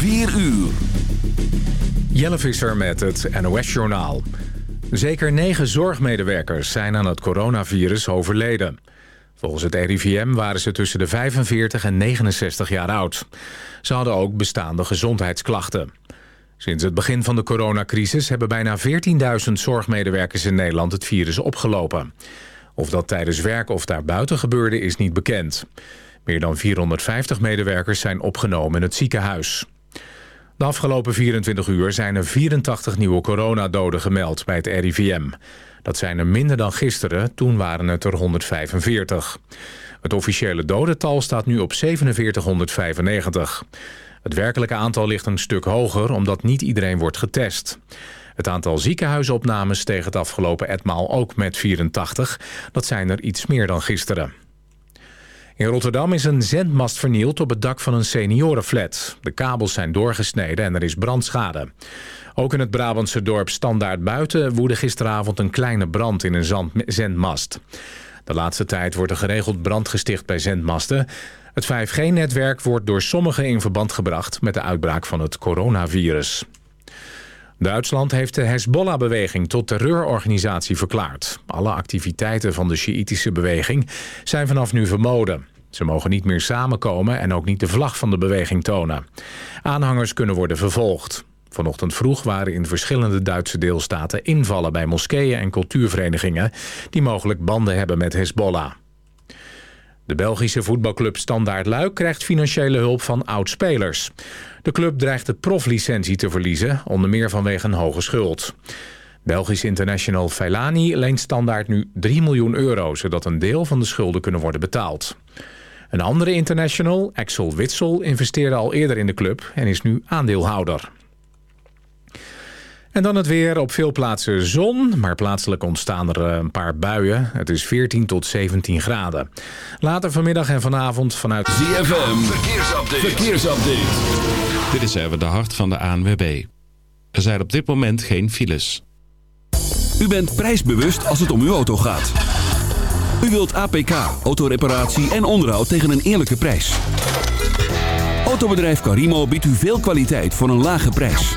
4 uur. Jelle Visser met het NOS-journaal. Zeker negen zorgmedewerkers zijn aan het coronavirus overleden. Volgens het RIVM waren ze tussen de 45 en 69 jaar oud. Ze hadden ook bestaande gezondheidsklachten. Sinds het begin van de coronacrisis hebben bijna 14.000 zorgmedewerkers in Nederland het virus opgelopen. Of dat tijdens werk of daarbuiten gebeurde is niet bekend. Meer dan 450 medewerkers zijn opgenomen in het ziekenhuis. De afgelopen 24 uur zijn er 84 nieuwe coronadoden gemeld bij het RIVM. Dat zijn er minder dan gisteren, toen waren het er 145. Het officiële dodental staat nu op 4795. Het werkelijke aantal ligt een stuk hoger omdat niet iedereen wordt getest. Het aantal ziekenhuisopnames steeg het afgelopen etmaal ook met 84. Dat zijn er iets meer dan gisteren. In Rotterdam is een zendmast vernield op het dak van een seniorenflat. De kabels zijn doorgesneden en er is brandschade. Ook in het Brabantse dorp Standaard Buiten woedde gisteravond een kleine brand in een zendmast. De laatste tijd wordt er geregeld brand gesticht bij zendmasten. Het 5G-netwerk wordt door sommigen in verband gebracht met de uitbraak van het coronavirus. Duitsland heeft de Hezbollah-beweging tot terreurorganisatie verklaard. Alle activiteiten van de Sjiïtische beweging zijn vanaf nu verboden. Ze mogen niet meer samenkomen en ook niet de vlag van de beweging tonen. Aanhangers kunnen worden vervolgd. Vanochtend vroeg waren in verschillende Duitse deelstaten invallen bij moskeeën en cultuurverenigingen... die mogelijk banden hebben met Hezbollah. De Belgische voetbalclub Standaard Luik krijgt financiële hulp van oudspelers. De club dreigt de proflicentie te verliezen, onder meer vanwege een hoge schuld. Belgisch international Feilani leent Standaard nu 3 miljoen euro... zodat een deel van de schulden kunnen worden betaald. Een andere international, Axel Witsel, investeerde al eerder in de club... en is nu aandeelhouder. En dan het weer. Op veel plaatsen zon, maar plaatselijk ontstaan er eh, een paar buien. Het is 14 tot 17 graden. Later vanmiddag en vanavond vanuit... ZFM, verkeersupdate. verkeersupdate. Dit is even de hart van de ANWB. Er zijn op dit moment geen files. U bent prijsbewust als het om uw auto gaat. U wilt APK, autoreparatie en onderhoud tegen een eerlijke prijs. Autobedrijf Carimo biedt u veel kwaliteit voor een lage prijs.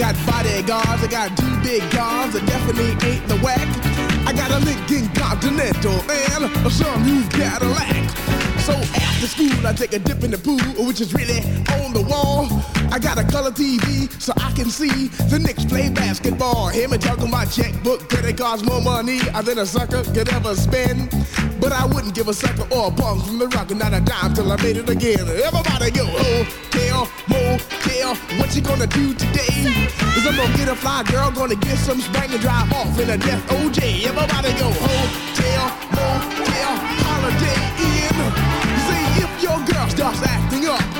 I got bodyguards, I got two big guns, that definitely ain't the whack. I got a Lincoln Continental and a sunroof Cadillac. So after school, I take a dip in the pool, which is really on the wall. I got a color TV so I can see the Knicks play basketball. Him and juggle my checkbook, credit cards more money than a sucker could ever spend. But I wouldn't give a sucker or a punk from the rock, and not a dime till I made it again. Everybody go, oh, hotel, motel, what you gonna do today? Cause I'm gonna get a fly girl, gonna get some spank and drive off in a death OJ. Everybody go, oh, hotel, motel, holiday Inn. See, if your girl starts acting up,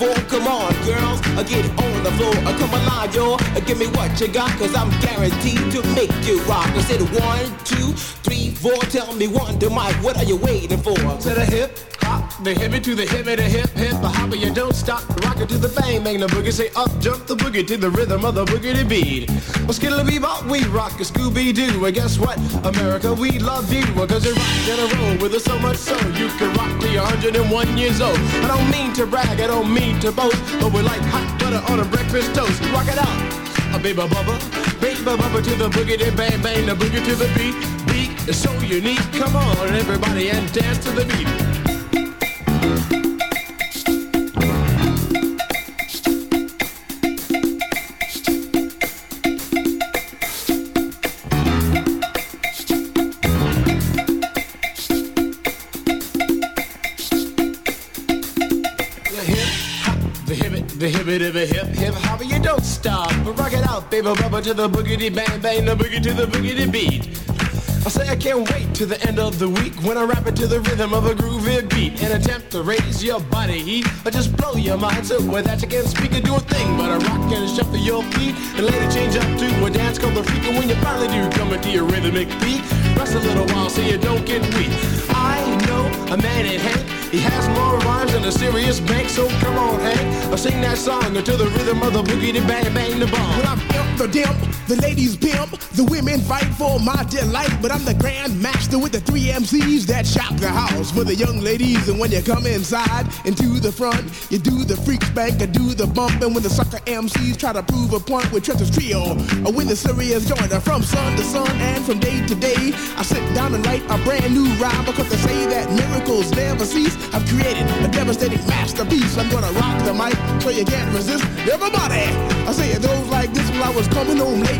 Come on, girls, I get on the floor. Uh, come alive, y'all. Uh, give me what you got, cause I'm guaranteed to make you rock. I said one, two, three, four. Tell me one, to Mike, what are you waiting for? To the hip, hop, the hippie to the hippie, the hip, hip, the hopper. You don't stop, rock it to the bang, bang the boogie. Say up, jump the boogie to the rhythm of the boogie to beat. Well, skittle bebop, we rock a Scooby Doo. And guess what? America, we love you. Cause you rock in a roll with us so much so you can rock till you're 101 years old. I don't mean to brag, I don't mean to boast, but we're like hot butter on a breakfast toast. Rock it out, a baby bubba, baby bubba to the boogie, then bang bang the boogie to the beat. Beat is so unique. Come on, everybody, and dance to the beat. It, of a hip hip hop, you don't stop. But rock it out, baby, bubba to the boogity bang bang, the boogie to the boogity beat. I say I can't wait to the end of the week when I rap it to the rhythm of a groovy beat and attempt to raise your body heat or just blow your mind so with that you can't speak or do a thing but a rock and shuffle your feet and later change up to a dance called the freak and when you finally do come into your rhythmic beat rest a little while so you don't get weak I know a man in Hank he has more rhymes than a serious bank so come on Hank I'll sing that song until the rhythm of the boogie to bang bang the bomb. When I'm the dimp, the ladies pimp, the women fight for my delight. But I'm the grand master with the three MCs that shock the house for the young ladies. And when you come inside into the front, you do the freak spank, I do the bump. And when the sucker MCs try to prove a point with Trevor's trio, or when the serious joiner from sun to sun and from day to day, I sit down and write a brand new rhyme because they say that miracles never cease. I've created a devastating masterpiece. I'm gonna rock the mic so you can't resist. Everybody, I say it goes like this while I was coming home late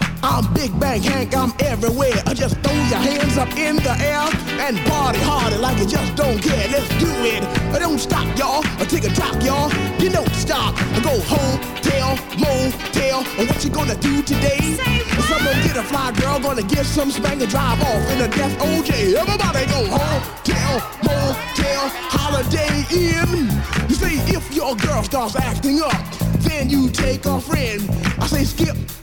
I'm Big Bang Hank, I'm everywhere. I just throw your hands up in the air and party harder like you just don't care. Let's do it. I don't stop, y'all. I take a top, y'all. You don't stop. I go home, tell, motel. And what you gonna do today? Someone get a fly girl, gonna get some spank and drive off in a death OJ. Everybody go home, tell, motel, holiday Inn. You say if your girl starts acting up, then you take a friend. I say skip,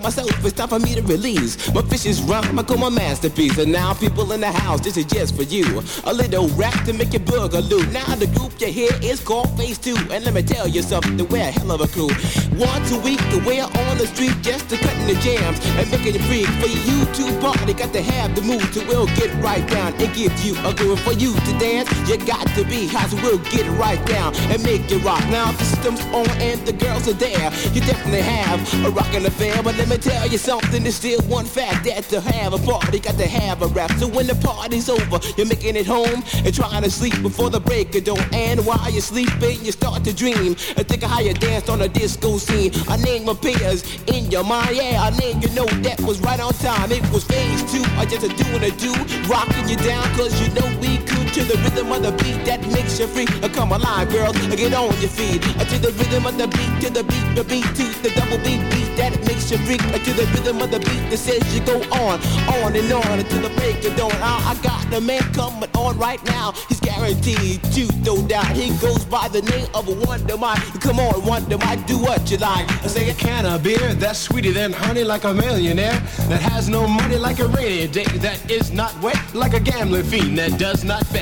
myself, it's time for me to release my vicious rhyme. I call my masterpiece. And now, people in the house, this is just for you. A little rap to make your boogaloo. Now the group you hear is called Phase Two, and let me tell you something, we're a hell of a crew. Once a week, we're on the street just to cutting the jams and making it free for you to party. Got to have the mood to will get right down and give you a groove for you to dance. You got to be hot, so we'll get right down and make it rock. Now the system's on and the girls are there, you definitely have a rockin' affair. But let me tell you something, there's still one fact that to have a party, got to have a rap. So when the party's over, you're making it home and trying to sleep before the break of dawn. And while you're sleeping, you start to dream and think of how you danced on a disco scene. A name appears in your mind, yeah, a name you know that was right on time. It was phase two, I just a doing a do, rocking you down, cause you know we to the rhythm of the beat that makes you free. Uh, Come alive, girls, uh, get on your feet. Uh, To the rhythm of the beat, to the beat, the beat, to the double beat beat that makes you freak. Uh, To the rhythm of the beat that says you go on, on and on until the break of dawn. I, I got the man coming on right now. He's guaranteed to no doubt. He goes by the name of a Wonder Mike. Come on, Wonder Mike, do what you like. I say a can of beer that's sweeter than honey, like a millionaire that has no money, like a rainy day that is not wet, like a gambling fiend that does not bet,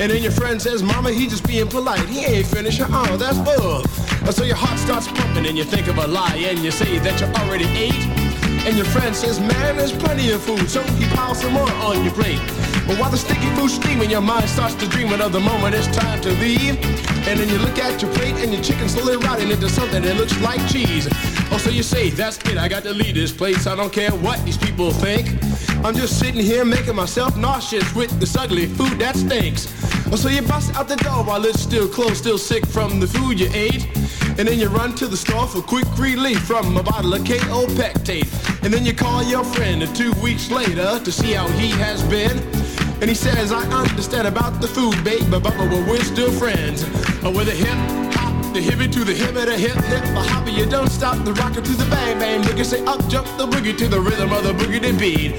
And then your friend says, Mama, he just being polite. He ain't finished. Oh, that's bull. So your heart starts pumping and you think of a lie and you say that you already ate. And your friend says, man, there's plenty of food, so he piles some more on your plate. But while the sticky food's steaming, your mind starts to dreaming of the moment it's time to leave. And then you look at your plate and your chicken slowly rotting into something that looks like cheese. Oh, so you say, that's it, I got to leave this place. I don't care what these people think. I'm just sitting here making myself nauseous with this ugly food that stinks. Oh, so you bust out the door while it's still closed, still sick from the food you ate. And then you run to the store for quick relief from a bottle of KO Pectate. And then you call your friend two weeks later to see how he has been. And he says, I understand about the food, babe, but, but we're still friends. Uh, with a hip hop, the hippie to the hip, the hip hip, the hopper, you don't stop the rocker to the bang bang boogie. Say up jump the boogie to the rhythm of the boogie to beat.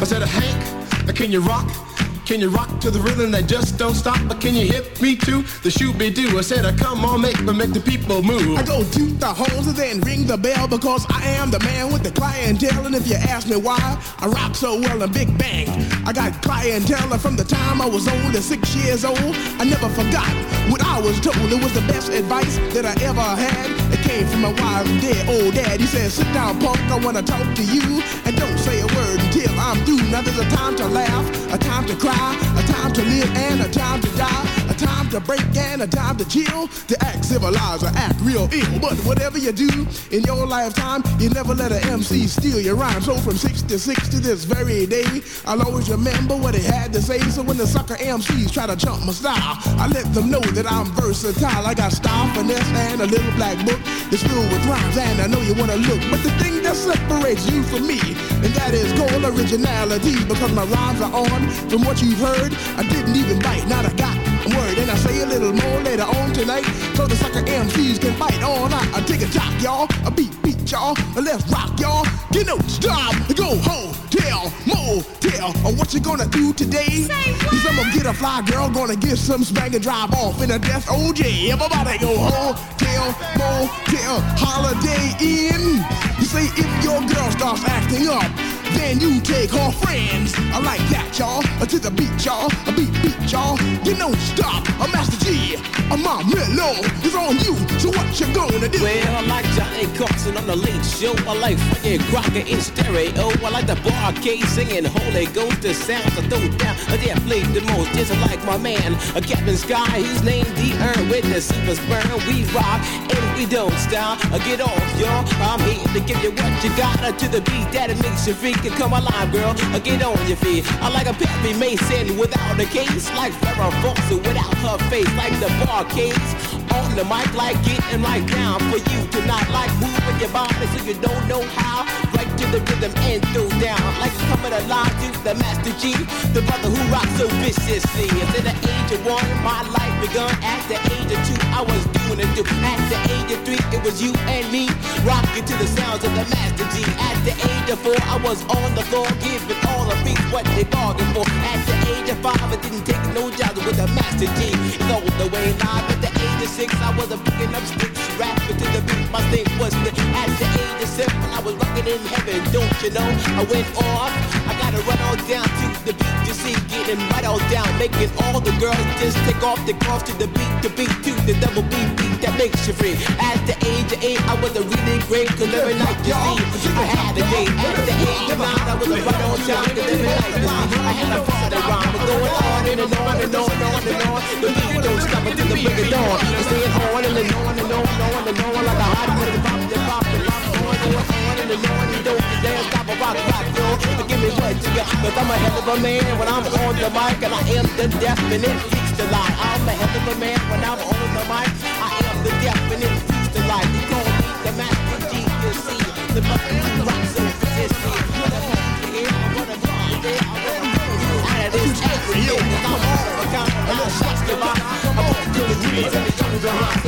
I said, Hank, can you rock? Can you rock to the rhythm that just don't stop? But can you hit me to the shoot be do? I said, uh, come on, make me make the people move. I go to the holes and then ring the bell because I am the man with the clientele. And if you ask me why I rock so well in Big Bang, I got clientele from the time I was only six years old. I never forgot what I was told. It was the best advice that I ever had. It came from my wise and dead old dad. He said, sit down, punk, I wanna talk to you. And don't say a word until I'm through. Now there's a time to laugh, a time to cry, a time to live and a time to die, a time to break and a time to chill, to act civilized or act real ill. But whatever you do in your lifetime, you never let an MC steal your rhyme. So from 66 to this very day, I'll always remember what he had to say. So when the sucker MCs try to jump my style, I let them know that I'm versatile. I got style, finesse, and a little black book that's filled with rhymes, and I know you wanna look. But the thing that separates you from me, and that is called originality, because my rhymes are on from what you've heard. I didn't even bite, not a got a word, and I say a little more later on tonight, so the sucker MCs can bite on. I, I take a jock, y'all, a beat, beat, y'all, and let's rock, y'all. Get no stop, go home, tell, motel, or what you gonna do today? Cause I'm gonna get a fly girl, gonna get some spank and drive off in a death OJ. Everybody go home, tell, motel, holiday Inn. You say if your girl starts acting up, then you take her friends. I like that, y'all. Uh, To the beat, y'all. A beat, beat, y'all. You don't stop. A Master Gee. A my mellow is on you. So what you gonna do? Well, I like Johnny Carson on the late show. I like Frankie Crocker in stereo. I like the Bar-Kays singing Holy Ghost. The sounds I throw down. I dare play the most. Just like my man, a Captain Sky. He's name the Earn with the super sperm. We rock and we don't stop. Uh, Get off, y'all. I'm here to give you what you got. Uh, To the beat that it makes you freak. And come alive, girl. Get on your feet. I like a Perry Mason without a case. Like Farrah Fawcett without her face. Like the bar Bar-Kays on the mic. Like getting right down for you tonight. Like moving your body so you don't know how. Right to the rhythm and throw down. Like coming alive to the Master Gee. The brother who rocks so viciously. And At the age of one, my life begun. At the age of two, I was doing it too. At the age of three, it was you and me. Rocking to the sounds of the Master Gee. At the age of four, I was on the floor giving all the beats what they bargained for. At the age of five, I didn't take no jobs with the Master Gee. All the way live. At the age of six, I was a picking up sticks, rapping to the beat. My thing was the, at the age of seven, I was rocking in heaven. Don't you know? I went off. I gotta run all down to the beat to see, getting right all down, making all the girls just take off the cross to the beat, the beat to the double beat that makes you free. At the age of eight, I was a really great, every night you see, I had a date. At the age of nine, I was a right on time, every night you see, I had a party rhyme, but going on and on and on and on and on. The beat don't stop until the break of dawn. I'm staying on and on and on and on and on like a hot minute, pop, pop, pop, pop, on and on and on and don't dare stop a rock, rock, yo. Give me what you got, cause I'm a hell of a man when I'm on the mic and I am the definite to lie. I'm a hell of a man when I'm on the mic. I am the definite freaks to lie. You call me the master Gee, you see, the mother who rocks so persistent. A funky here, I wanna go there, I wanna go out of this day. Cause I'm all of a kind, I'm shots to lie. I'm on the trees and the jungle behind.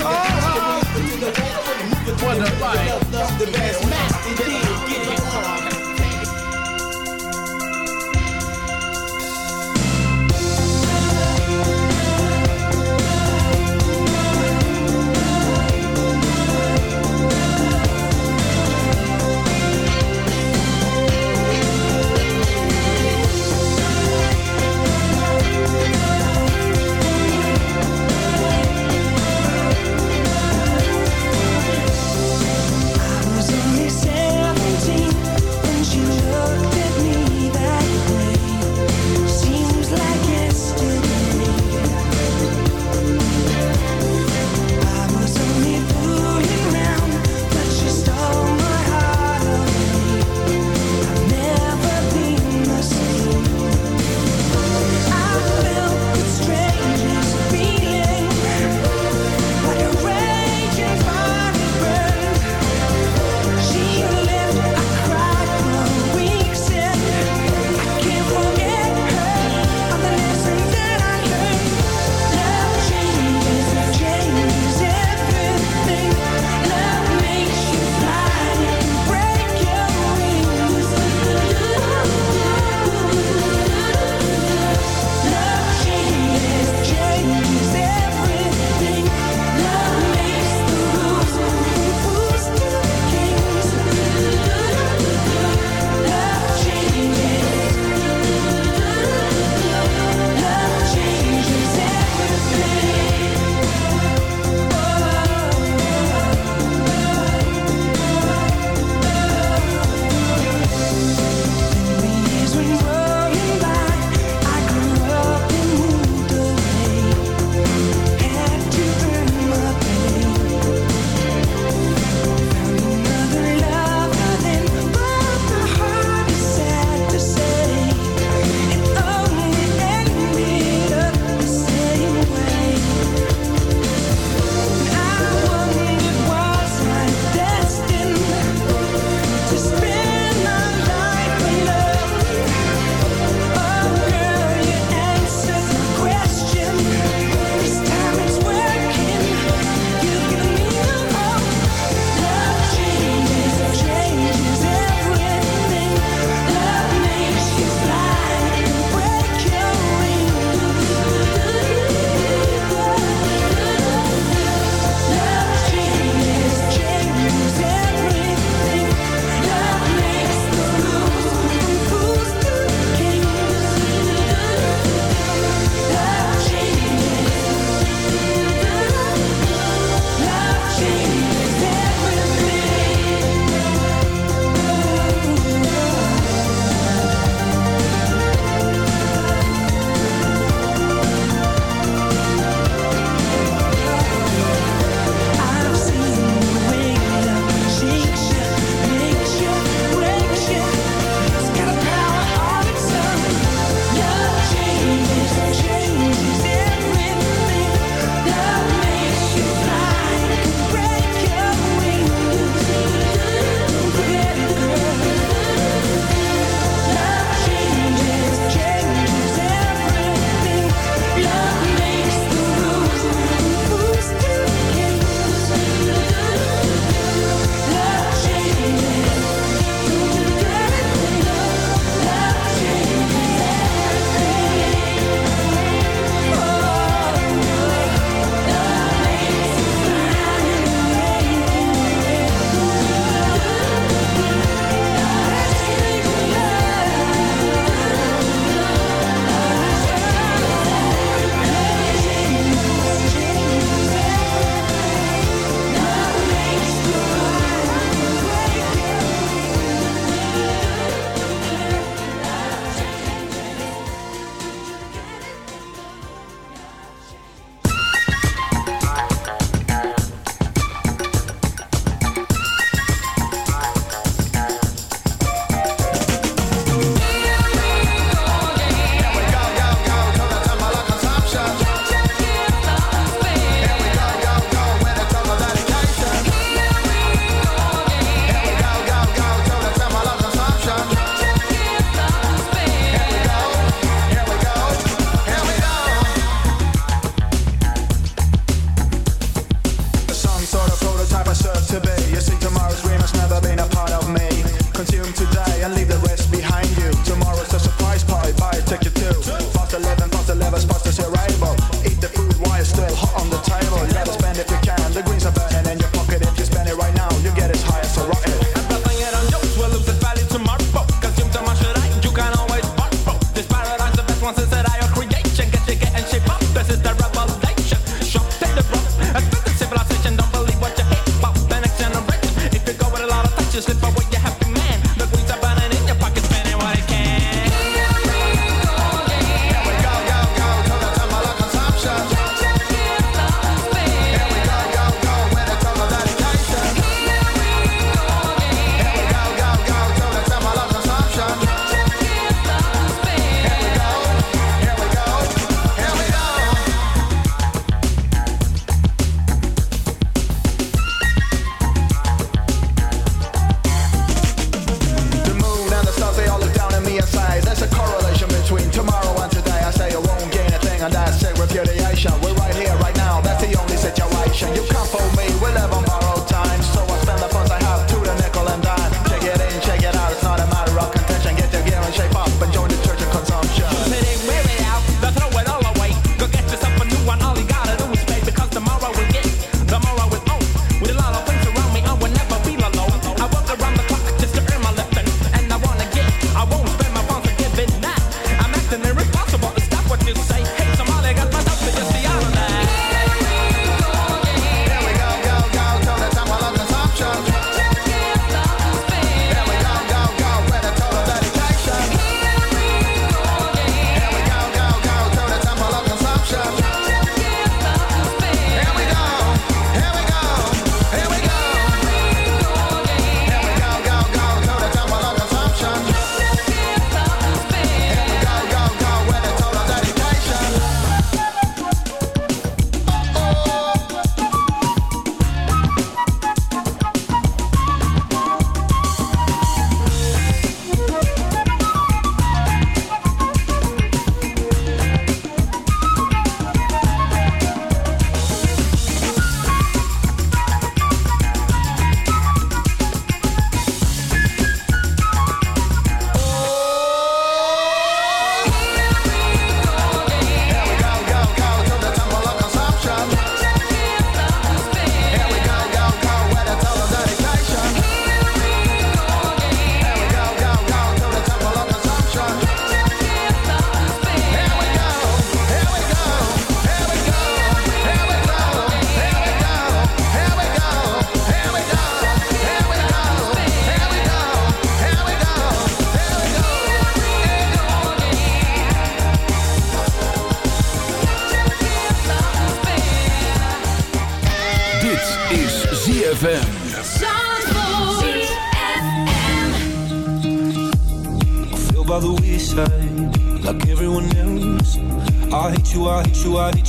So you can take it to the east, the west, to the west, move it to the love, the best master Gee, get it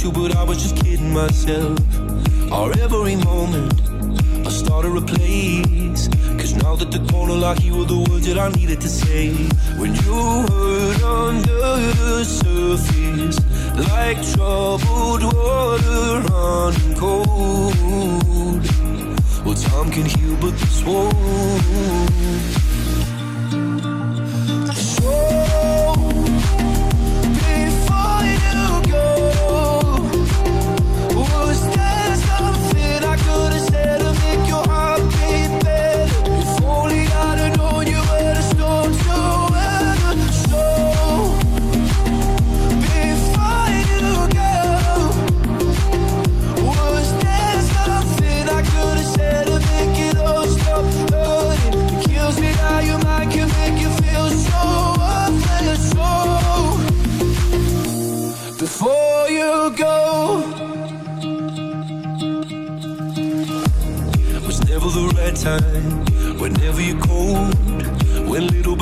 you, but I was just kidding myself.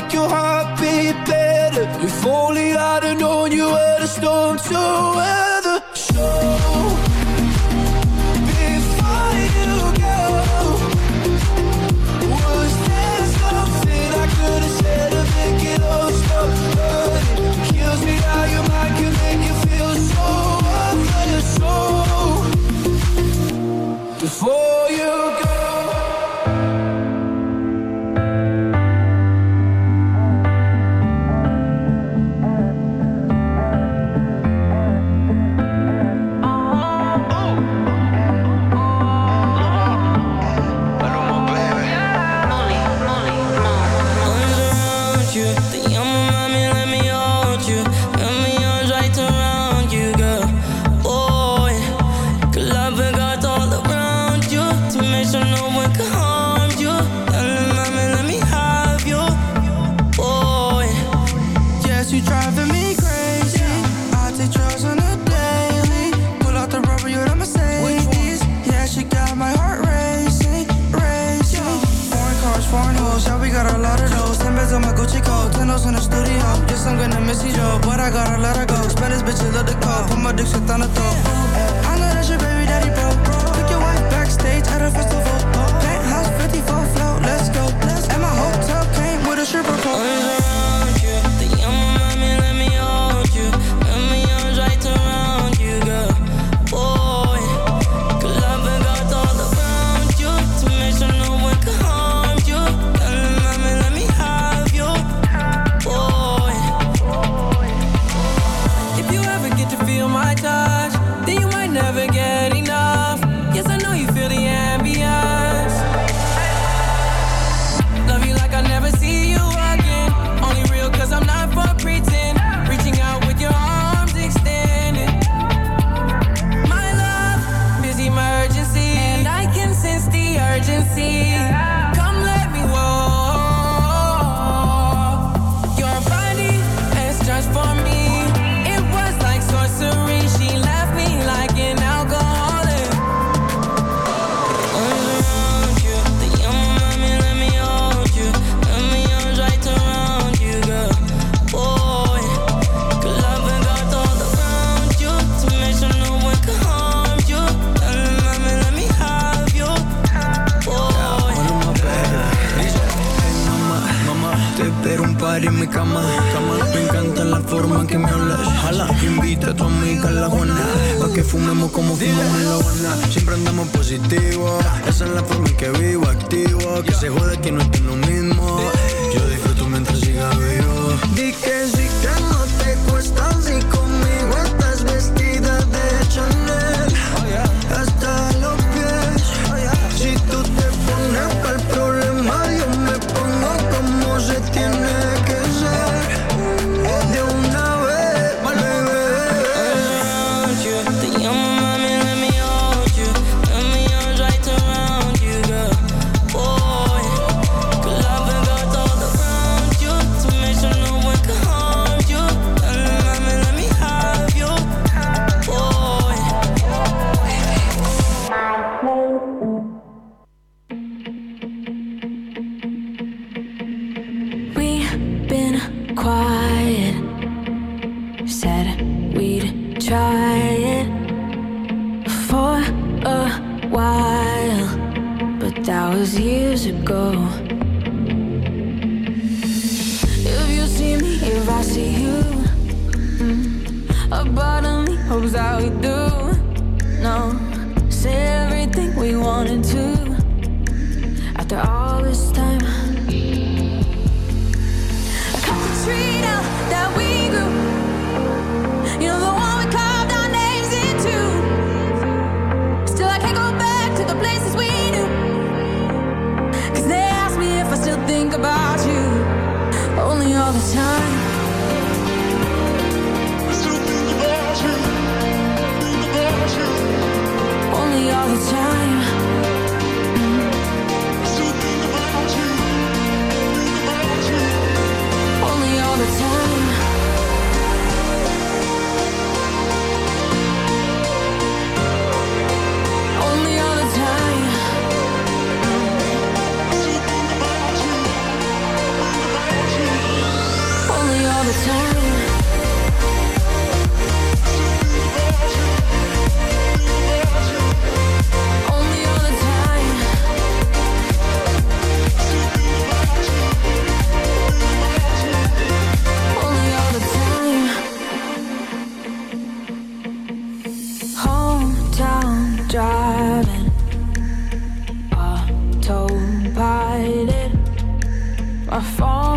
make your heart beat better. If only I'd have known you were the storm too.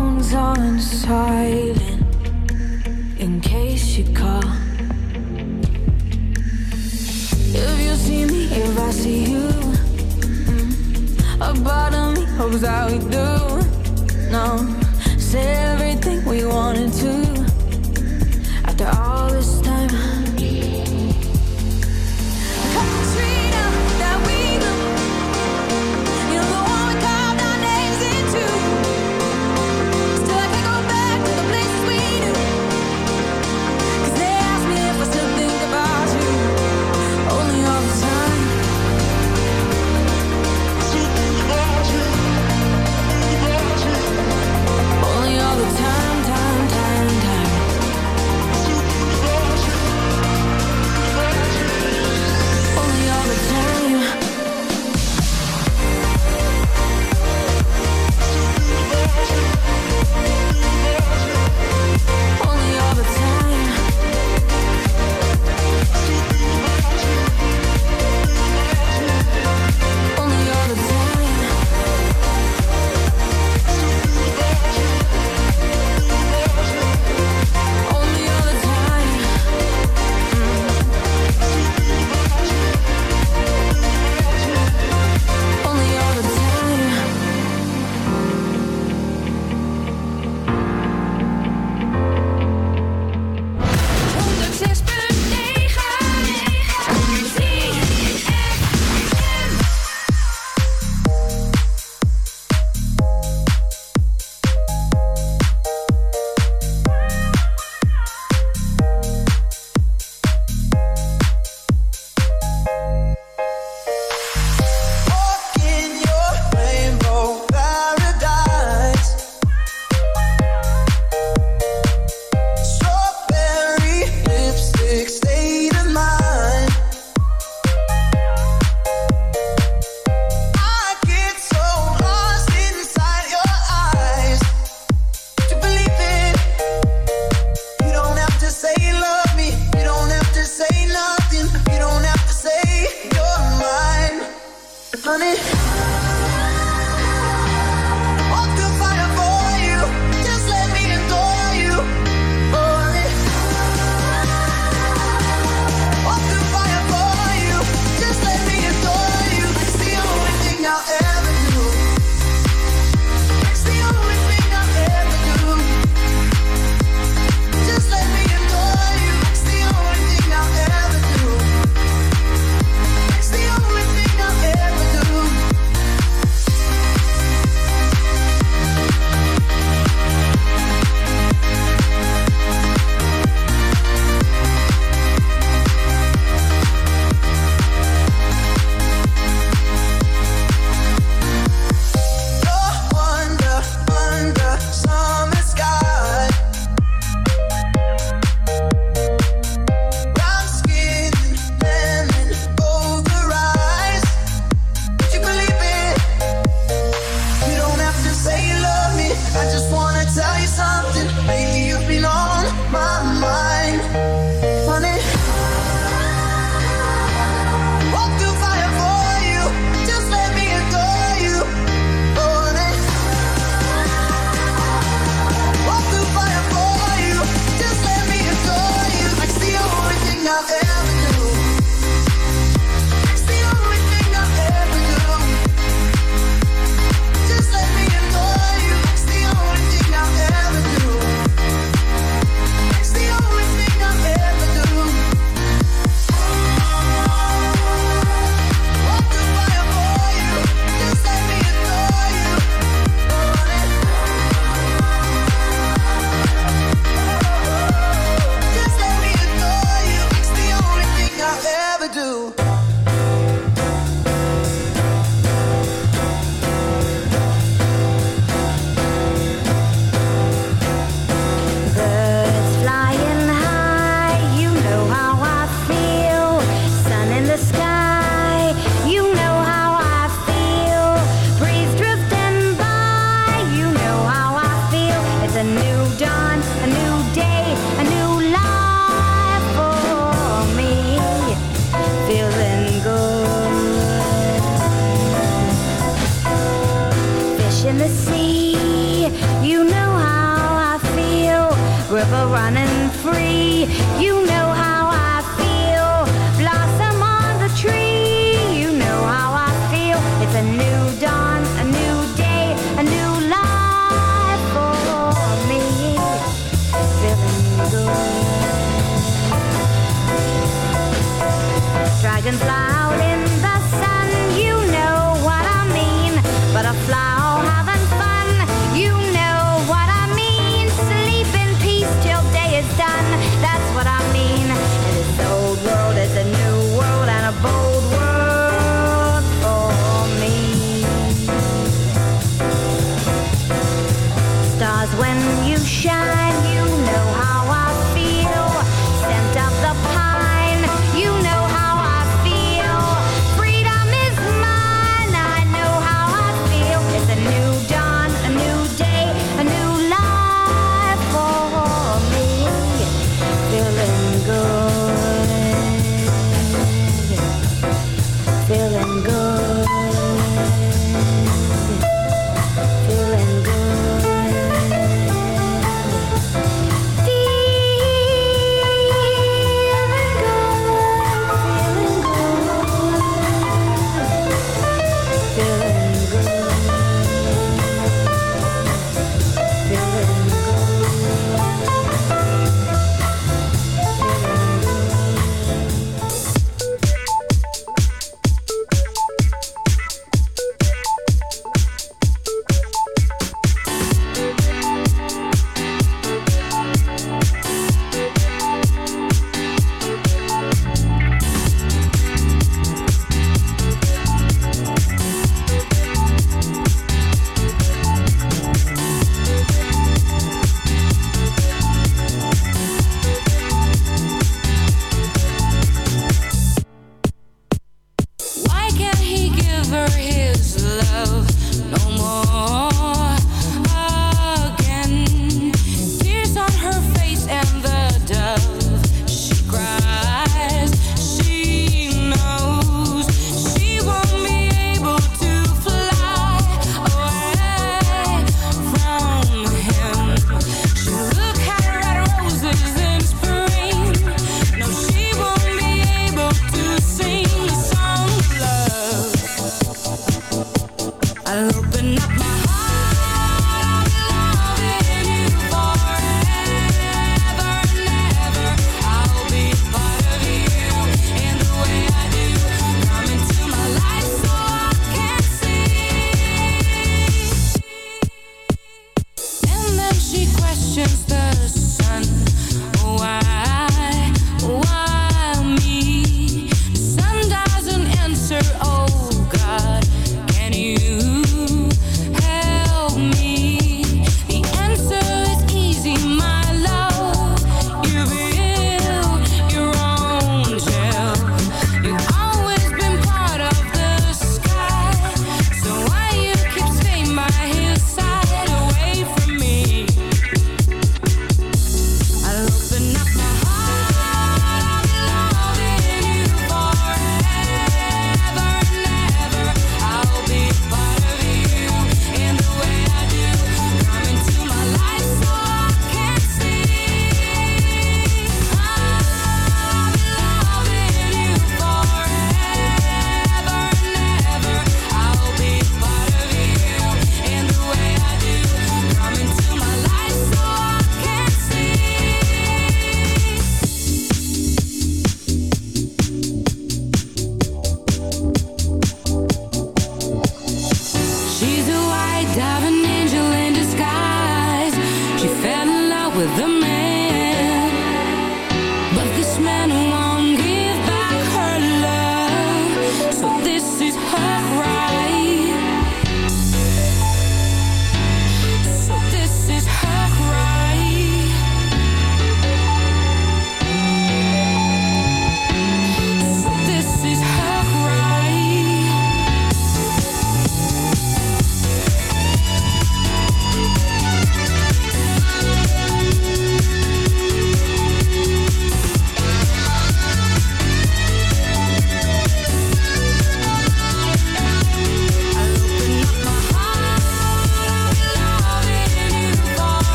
phone's on silent in case you call. If you see me, if I see you, a part of me hopes that we do. No, say everything we wanted to.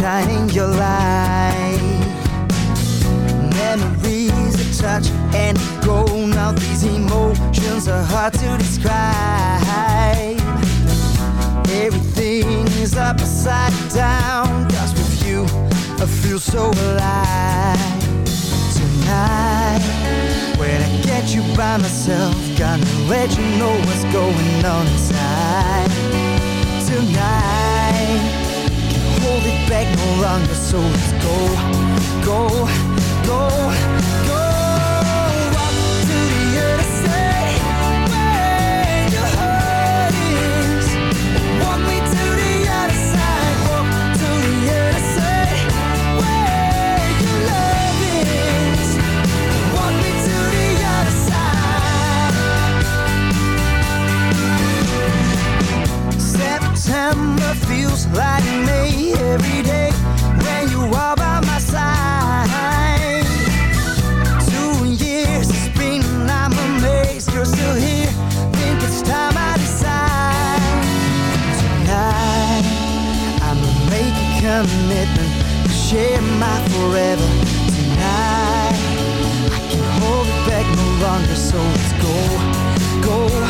Shining your light. Memories that touch and go. Now these emotions are hard to describe. Everything is upside down. Cause with you, I feel so alive. Tonight, when I get you by myself, gonna let you know what's going on inside. Tonight, hold it back no longer, so let's go, go, go, go. Up to the other side, where. Walk me to the other side, walk to the other side, where. Walk me to the other side. September like May every day when you are by my side. Two years I'm amazed you're still here. Think it's time I decide. Tonight, I'ma make a commitment to share my forever. Tonight, I can't hold it back no longer, so let's go, go,